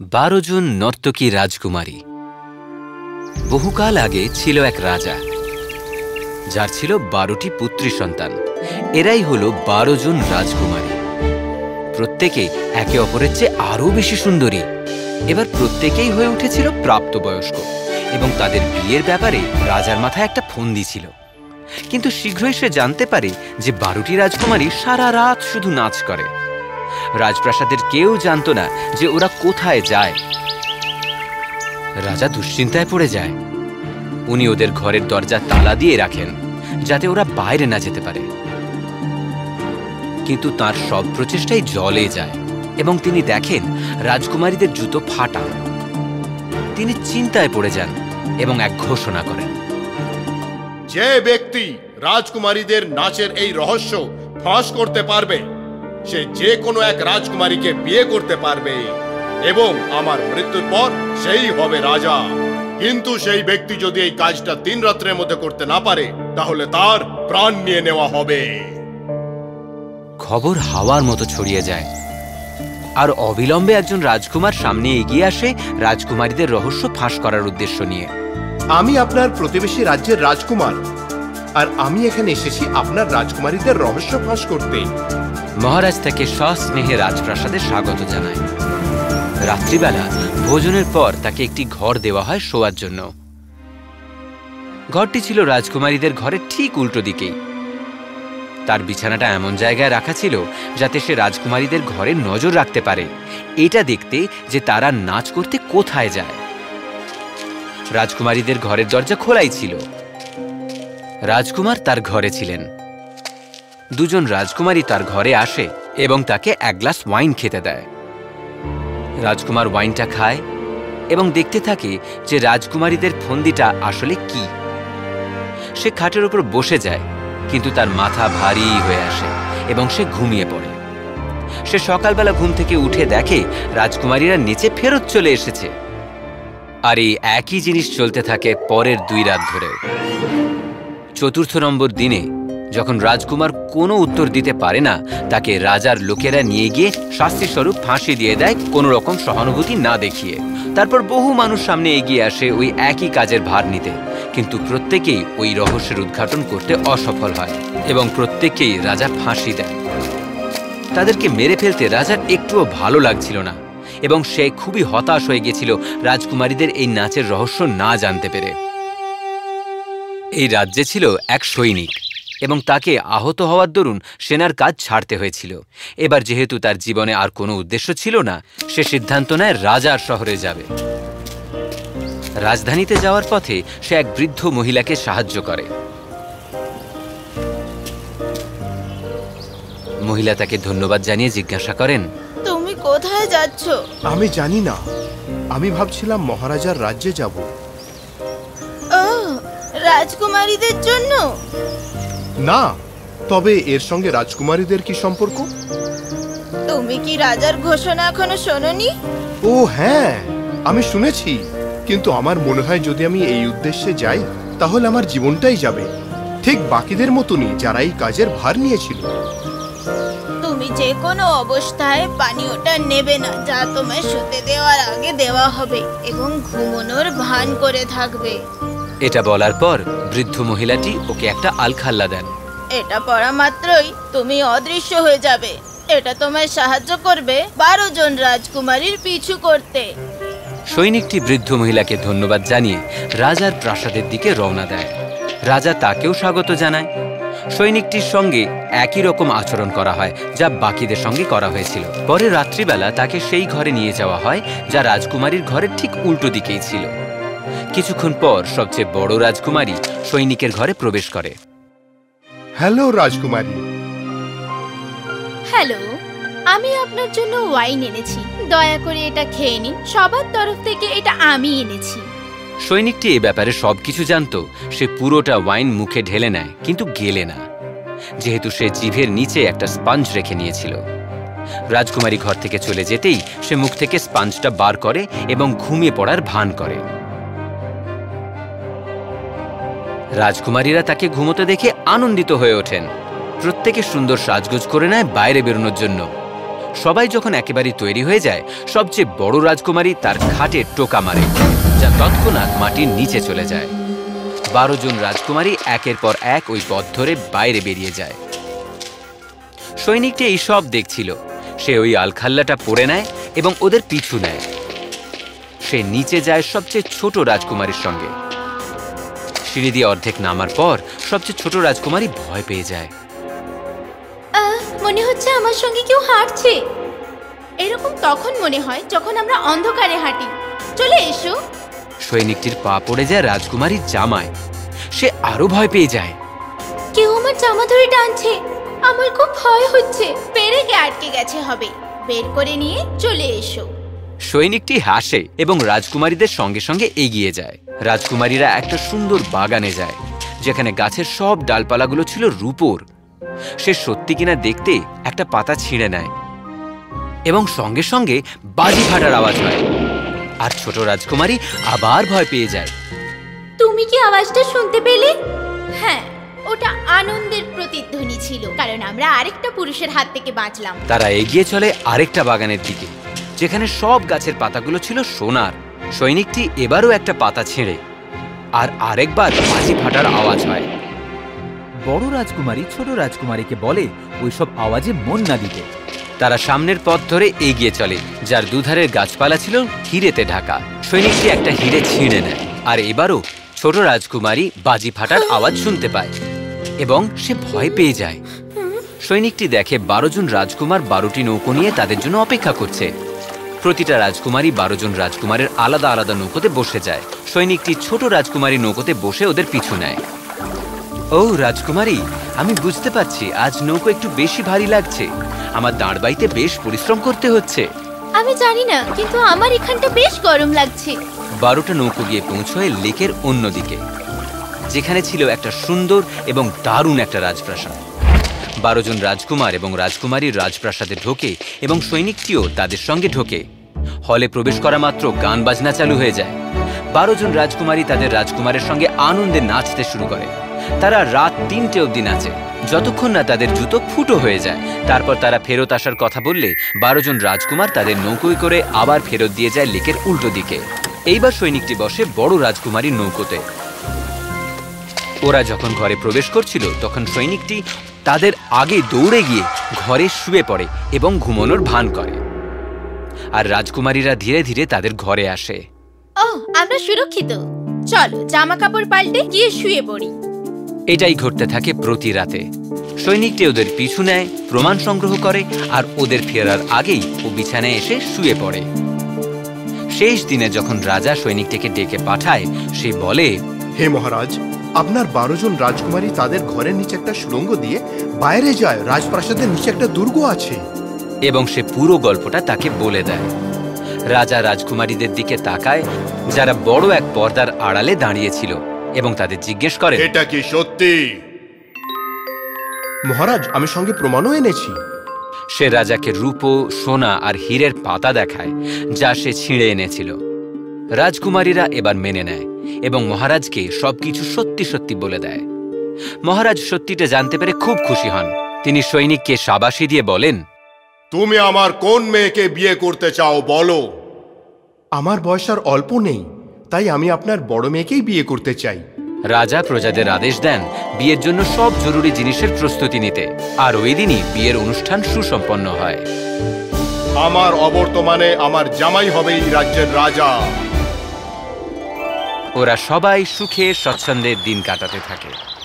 বারো জন নর্তকী রাজকুমারী। বহুকাল আগে ছিল এক রাজা, যার ছিল বারোটি পুত্রী সন্তান। এরাই হলো বারো জন রাজকুমারী। প্রত্যেকে একে অপরের চেয়ে আরও বেশি সুন্দরী। এবার প্রত্যেকেই হয়ে উঠেছিল প্রাপ্তবয়স্ক এবং তাদের বিয়ের ব্যাপারে রাজার মাথায় একটা ফন্দি ছিল। কিন্তু শীঘ্রই সে জানতে পারে যে বারোটি রাজকুমারী সারা রাত শুধু নাচ করে। রাজপ্রাসাদের কেউ জানত না যে ওরা কোথায় যায়। রাজা দুশ্চিন্তায় পড়ে যায়। উনি ওদের ঘরের দরজা তালা দিয়ে রাখেন, যাতে ওরা বাইরে না যেতে পারে। কিন্তু তার সব প্রচেষ্টাই জলে যায় এবং তিনি দেখেন রাজকুমারীদের জুতো ফাটা। তিনি চিন্তায় পড়ে যান এবং এক ঘোষণা করেন। যে ব্যক্তি রাজকুমারীদের নাচের এই রহস্য ফাঁস করতে পারবে, সে যে কোনো এক রাজকুমারীকে বিয়ে করতে পারবে এবং আমার মৃত্যুর পর সেই হবে রাজা। কিন্তু সেই ব্যক্তি যদি এই কাজটা তিন রাত্রের মধ্যে করতে না পারে, তাহলে তার প্রাণ নিয়ে নেওয়া হবে। খবর হাওয়ার মতো ছড়িয়ে যায়। আর অবিলম্বে একজন রাজকুমার সামনে এগিয়ে আসে রাজকুমারীদের রহস্য ফাঁস করার উদ্দেশ্য নিয়ে। আমি আপনার প্রতিবেশী রাজ্যের রাজকুমার। আর আমি এখানে এসেছি আপনার রাজকুমারীদের রহস্য ফাঁস করতে। মহারাজ তাকে সস্নেহে রাজপ্রাসাদে স্বাগত জানায়। রাত্রিবেলা ভোজনের পর তাকে একটি ঘর দেওয়া হয় শোয়ার জন্য। ঘরটি ছিল রাজকুমারীদের ঘরের ঠিক উল্টো দিকেই। তার বিছানাটা এমন জায়গায় রাখা ছিল যাতে সে রাজকুমারীদের ঘরে নজর রাখতে পারে। এটা দেখতে যে তারা নাচ করতে কোথায় যায়। রাজকুমারীদের ঘরের দরজা খোলাই ছিল। রাজকুমার তার ঘরে ছিলেন। দুজন রাজকুমারী তার ঘরে আসে এবং তাকে এক গ্লাস ওয়াইন খেতে দেয়। রাজকুমার ওয়াইনটা খায় এবং দেখতে থাকে যে রাজকুমারীদের ফন্দিটা আসলে কি। সে খাটের উপর বসে যায়, কিন্তু তার মাথা ভারী হয়ে আসে এবং সে ঘুমিয়ে পড়ে। সে সকালবেলা ঘুম থেকে উঠে দেখে রাজকুমারীরা নিচে ফেরত চলে এসেছে। আর এই একই জিনিস চলতে থাকে পরের দুই রাত ধরে। চতুর্থ নম্বর দিনে, যখন রাজকুমার কোনো উত্তর দিতে পারে না, তাকে রাজার লোকেরা নিয়ে গিয়ে শাস্তিস্বরূপ ফাঁসি দিয়ে দেয় কোনো রকম সহানুভূতি না দেখিয়ে। তারপর বহু মানুষ সামনে এগিয়ে আসে ওই একই কাজের ভার নিতে। কিন্তু প্রত্যেকেই ওই রহস্যের উদ্ঘাটন করতে অসফল হয় এবং প্রত্যেককেই রাজা ফাঁসি দেয় তাদেরকে মেরে ফেলতে রাজার একটুও ভালো লাগছিল না। এবং সে খুবই হতাশ হয়ে গেছিল রাজকুমারীদের এই নাচের রহস্য না জানতে পেরে। এই রাজ্যে ছিল এক সৈনিক এবং তাকে আহত হওয়ার দরুন সেনার কাজ ছাড়তে হয়েছিল। এবার যেহেতু তার জীবনে আর কোনো উদ্দেশ্য ছিল না, সে সিদ্ধান্ত নেয় রাজার শহরে যাবে। রাজধানীতে যাওয়ার পথে সে এক বৃদ্ধ মহিলাকে সাহায্য করে। মহিলা তাকে ধন্যবাদ জানিয়ে জিজ্ঞাসা করেন কোথায় যাচ্ছ? আমি জানি না। আমি ভাবছিলাম মহারাজার রাজ্যে যাব। ও রাজকুমারীদের জন্য? না তবে এর সঙ্গে রাজকুমারীদের কি সম্পর্ক? তুমি কি রাজার ঘোষণা এখনও শোনোনি? ও হ্যাঁ আমি শুনেছি। কিন্তু আমার মনে হয় যদি আমি এই উদ্দেশ্যে যাই তাহলে আমার জীবনটাই যাবে। ঠিক বাকিদের মতনই যারা এই কাজের ভার নিয়েছিল। যে কোনো অবস্থায় পানীয়টা নেবে না। যা তোমায় শুতে দেওয়ার আগে দেওয়া হবে এবং ঘুমোনোর ভান করে থাকবে। এটা বলার পর বৃদ্ধ মহিলাটি ওকে একটা আলখাল্লা দেন। এটা পড়া মাত্রই তুমি অদৃশ্য হয়ে যাবে। এটা তোমায় সাহায্য করবে বারো জন রাজকুমারীর পিছু করতে। সৈনিকটি বৃদ্ধ মহিলাকে ধন্যবাদ জানিয়ে রাজার প্রাসাদের দিকে রওনা দেয়। রাজা তাকেও স্বাগত জানায়। সৈনিকটির সঙ্গে একই রকম আচরণ করা হয় যা বাকিদের সঙ্গে করা হয়েছিল। পরে রাত্রিবেলা তাকে সেই ঘরে নিয়ে যাওয়া হয় যা রাজকুমারীর ঘরের ঠিক উল্টো দিকেই ছিল। কিছুক্ষণ পর সবচেয়ে বড় রাজকুমারী সৈনিকের ঘরে প্রবেশ করে। হ্যালো রাজকুমারী। হ্যালো আমি আপনার জন্য ওয়াইন এনেছি। দয়া করে এটা খেয়ে নিন। সবার তরফ থেকে এটা আমি এনেছি। সৈনিকটি এ ব্যাপারে সবকিছু জানত। সে পুরোটা ওয়াইন মুখে ঢেলে নেয়, কিন্তু গেলে না। যেহেতু সে জিভের নিচে একটা স্পঞ্জ রেখে নিয়েছিল। রাজকুমারী ঘর থেকে চলে যেতেই সে মুখ থেকে স্পঞ্জটা বার করে এবং ঘুমিয়ে পড়ার ভান করে। রাজকুমারীরা তাকে ঘুমোতে দেখে আনন্দিত হয়ে ওঠেন। প্রত্যেকে সুন্দর সাজগোজ করে নেয় বাইরে বেরোনোর জন্য। সবাই যখন একেবারে তৈরি হয়ে যায়, সবচেয়ে বড় রাজকুমারী তার খাটে টোকা মারে। যা তৎক্ষণাৎ মাটির নিচে চলে যায়। বারো জন রাজকুমারী একের পর এক ওই পথ ধরে বাইরে বেরিয়ে যায়। সৈনিকটি এই সব দেখছিল। সে ওই আলখাল্লাটা পরে নেয় এবং ওদের পিছু নেয়। সে নিচে যায় সবচেয়ে ছোট রাজকুমারীর সঙ্গে। সিঁড়ি দিয়ে অর্ধেক নামার পর সবচেয়ে ছোট রাজকুমারী ভয় পেয়ে যায়। মনে হচ্ছে আমার সঙ্গে কেউ হাঁটছে। এরকম তখন মনে হয় যখন আমরা অন্ধকারে হাঁটি। চলে এসো। সৈনিকটির পা পড়ে যায় রাজকুমারীর জামায়। সে আরও ভয় পেয়ে যায়। কেউ আমার জামা ধরে টানছে। আমার খুব ভয় হচ্ছে। পেরেকে আটকে গেছে হবে। বের করে নিয়ে চলে এসো। সৈনিকটি হাসে এবং রাজকুমারীদের সঙ্গে সঙ্গে এগিয়ে যায়। রাজকুমারীরা একটা সুন্দর বাগানে যায় যেখানে গাছের সব ডালপালাগুলো ছিল রূপোর। সে সত্যি কিনা দেখতে একটা পাতা ছিঁড়ে নেয় এবং সঙ্গে সঙ্গে বাজি ফাটার আওয়াজ হয়। আর ছোট রাজকুমারী আবার ভয় পেয়ে যায়। তুমি কি আওয়াজটা শুনতে পেলে? হ্যাঁ ওটা আনন্দের প্রতিধ্বনি ছিল কারণ আমরা আরেকটা পুরুষের হাত থেকে বাঁচলাম। তারা এগিয়ে চলে আরেকটা বাগানের দিকে যেখানে সব গাছের পাতাগুলো ছিল সোনার। সৈনিকটি এবারও একটা পাতা ছেড়ে আর আরেকবার বাজি ফাটার আওয়াজ হয়। বড় রাজকুমারী ছোট রাজকুমারীকে বলে ওইসব আওয়াজে মন না দিতে। তারা সামনের পথ ধরে এগিয়ে চলে, যার দুধারের গাছপালা ছিল হিরেতে ঢাকা। সৈনিকটি একটা হিরে ছিঁড়ে নেয়, আর এবারও ছোট রাজকুমারী বাজি ফাটার আওয়াজ শুনতে পায়, এবং সে ভয় পেয়ে যায়। সৈনিকটি দেখে বারো জন রাজকুমার বারোটি নৌকো নিয়ে তাদের জন্য অপেক্ষা করছে। প্রতিটা রাজকুমারী বারো জন রাজকুমারের আলাদা আলাদা নৌকোতে বসে যায়। সৈনিকটি ছোট রাজকুমারী নৌকোতে বসে ওদের পিছু নেয়। ও রাজকুমারী, আমি বুঝতে পারছি, আজ নৌকো একটু বেশি ভারী লাগছে। আমার দাঁড় বাইতে বেশ পরিশ্রম করতে হচ্ছে। আমি জানি না কিন্তু আমার এখানটা বেশ গরম লাগছে। বারোটা নৌকো গিয়ে পৌঁছয় লেকের অন্যদিকে যেখানে ছিল একটা সুন্দর এবং দারুণ একটা রাজপ্রাসাদ। বারো জন রাজকুমার এবং রাজকুমারীর রাজপ্রাসাদে ঢোকে এবং সৈনিকটিও তাদের সঙ্গে ঢোকে। হলে প্রবেশ করা মাত্র গান বাজনা চালু হয়ে যায়। বারো জন রাজকুমারী তাদের রাজকুমারের সঙ্গে আনন্দে নাচতে শুরু করে। তারা রাত তিনটে অবধি নাচে। যতক্ষণ না তাদের জুতো ফুটো হয়ে যায়, তারপর তারা ফেরত আসার কথা বললে বারো জন রাজকুমার তাদের নৌকোয় করে আবার ফেরত দিয়ে যায় লেকের উল্টো দিকে। এইবার সৈনিকটি বসে বড় রাজকুমারীর নৌকোতে। ওরা যখন ঘরে প্রবেশ করছিল, তখন সৈনিকটি তাদের আগে দৌড়ে গিয়ে ঘরে শুয়ে পড়ে এবং ঘুমানোর ভান করে। আর রাজকুমারীরা ধীরে ধীরে তাদের ঘরে আসে। ও আমরা সুরক্ষিত। চলো জামা কাপড় পাল্টে গিয়ে শুয়ে পড়ি। এটাই ঘটতে থাকে প্রতি রাতে। সৈনিকটি ওদের পিছু নেয় প্রমাণ সংগ্রহ করে আর ওদের ফেরার আগেই ও বিছানায় এসে শুয়ে পড়ে। শেষ দিনে যখন রাজা সৈনিকটিকে ডেকে পাঠায় সে বলে হে মহারাজ আপনার বারো জন রাজকুমারী তাদের ঘরের নিচে একটা সুড়ঙ্গ দিয়ে বাইরে যায় রাজপ্রাসাদের নিচে একটা দুর্গ আছে। এবং সে পুরো গল্পটা তাকে বলে দেয়। রাজা রাজকুমারীদের দিকে তাকায় যারা বড় এক পর্দার আড়ালে দাঁড়িয়েছিল এবং তাদের জিজ্ঞেস করে এটা কি সত্যি? মহারাজ আমি সঙ্গে প্রমাণও এনেছি। সে রাজাকে রূপো সোনা আর হীরের পাতা দেখায় যা সে ছিঁড়ে এনেছিল। রাজকুমারীরা এবার মেনে নেয় এবং মহারাজকে সবকিছু সত্যি সত্যি বলে দেয়। মহারাজ সত্যিটা জানতে পেরে খুব খুশি হন। তিনি সৈনিককে সাবাসি দিয়ে বলেন তুমি আমার কোন মেয়েকে বিয়ে করতে চাও বলো। আমার বয়স আর অল্প নেই। তাই আমি আপনার বড় মেয়েকেই বিয়ে করতে চাই। রাজা প্রজাদের আদেশ দেন বিয়ের জন্য সব জরুরি জিনিসের প্রস্তুতি নিতে। আর ওই দিনই বিয়ের অনুষ্ঠান সুসম্পন্ন হয়। আমার অবর্তমানে আমার জামাই হবে এই রাজ্যের রাজা। ওরা সবাই সুখে স্বচ্ছন্দের দিন কাটাতে থাকে।